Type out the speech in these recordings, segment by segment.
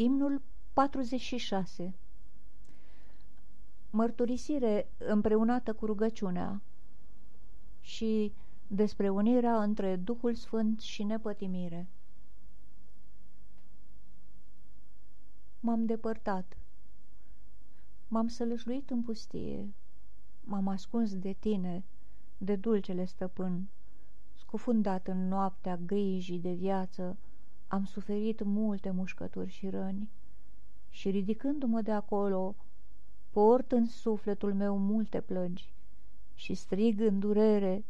Imnul 46 Mărturisire împreunată cu rugăciunea și despre unirea între Duhul Sfânt și nepătimire. M-am depărtat. M-am sălășluit în pustie. M-am ascuns de tine, de dulcele stăpân. Scufundat în noaptea grijii de viață, am suferit multe mușcături și răni. Și ridicându-mă de acolo, port în sufletul meu multe plângi și strig în durere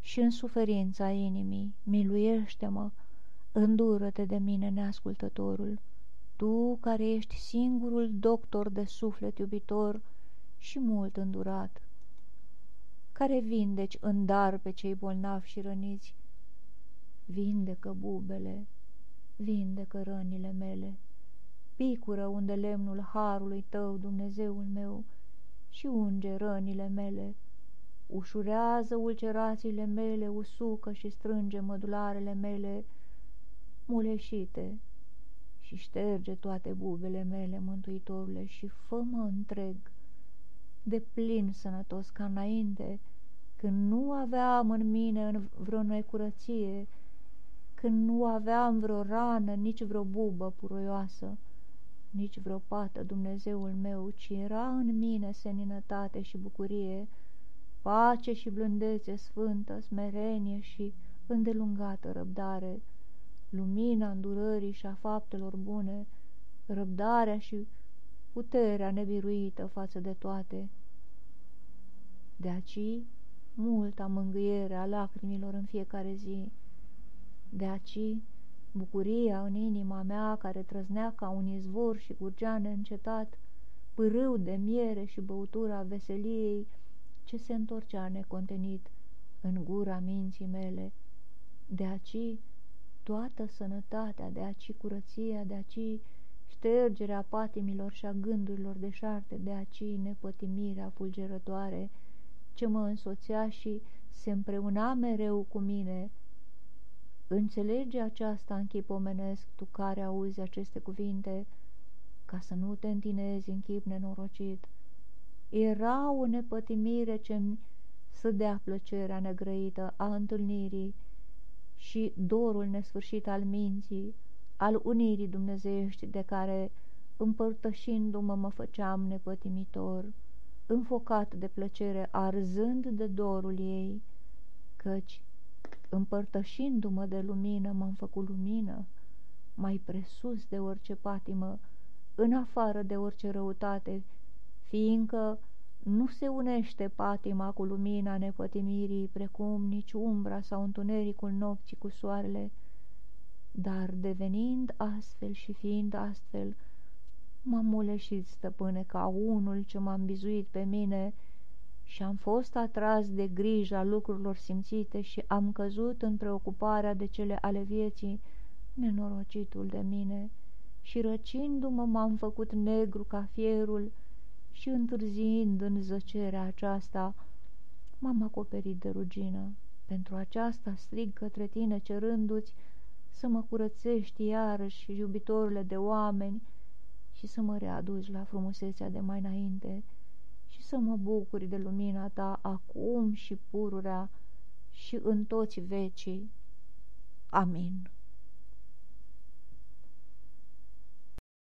și în suferința inimii, miluiește-mă, îndură-te de mine, neascultătorul, tu care ești singurul doctor de suflet iubitor și mult îndurat, care vindeci în dar pe cei bolnavi și răniți, vindecă bubele, vindecă rănile mele, picură unde lemnul harului tău, Dumnezeul meu, și unge rănile mele, ușurează ulcerațiile mele, usucă și strânge mădularele mele muleșite și șterge toate bubele mele, Mântuitorule, și fă-mă întreg, de plin sănătos ca înainte, când nu aveam în mine în vreo necurăție, când nu aveam vreo rană, nici vreo bubă puroioasă, nici vreo pată, Dumnezeul meu, ci era în mine seninătate și bucurie, pace și blândețe sfântă, smerenie și îndelungată răbdare, lumina îndurării și a faptelor bune, răbdarea și puterea nebiruită față de toate. De aci multa mângâiere a lacrimilor în fiecare zi, de aci bucuria în inima mea care trăznea ca un izvor și curgea neîncetat, pârâu de miere și băutura veseliei ce se întorcea necontenit în gura minții mele. De aci toată sănătatea, de aci curăția, de aci ștergerea patimilor și a gândurilor deșarte, de aci nepătimirea fulgerătoare ce mă însoțea și se împreuna mereu cu mine, Înțelege aceasta în chip omenesc, tu care auzi aceste cuvinte, ca să nu te întinezi în chip nenorocit. Era o nepătimire ce-mi să dea plăcerea negrăită a întâlnirii și dorul nesfârșit al minții, al unirii dumnezeiești de care, împărtășindu-mă, mă făceam nepătimitor, înfocat de plăcere, arzând de dorul ei, căci împărtășindu-mă de lumină, m-am făcut lumină, mai presus de orice patimă, în afară de orice răutate, fiindcă nu se unește patima cu lumina nepătimirii, precum nici umbra sau întunericul nopții cu soarele, dar devenind astfel și fiind astfel, m-am muleșit, stăpâne, ca unul ce m-am bizuit pe mine, și am fost atras de grija lucrurilor simțite și am căzut în preocuparea de cele ale vieții, nenorocitul de mine, și răcindu-mă m-am făcut negru ca fierul și întârziind în zăcerea aceasta, m-am acoperit de rugină. Pentru aceasta strig către tine cerându-ți să mă curățești iarăși, iubitorile de oameni, și să mă readuci la frumusețea de mai înainte, să mă bucuri de lumina ta acum și pururea și în toți vecii. Amin.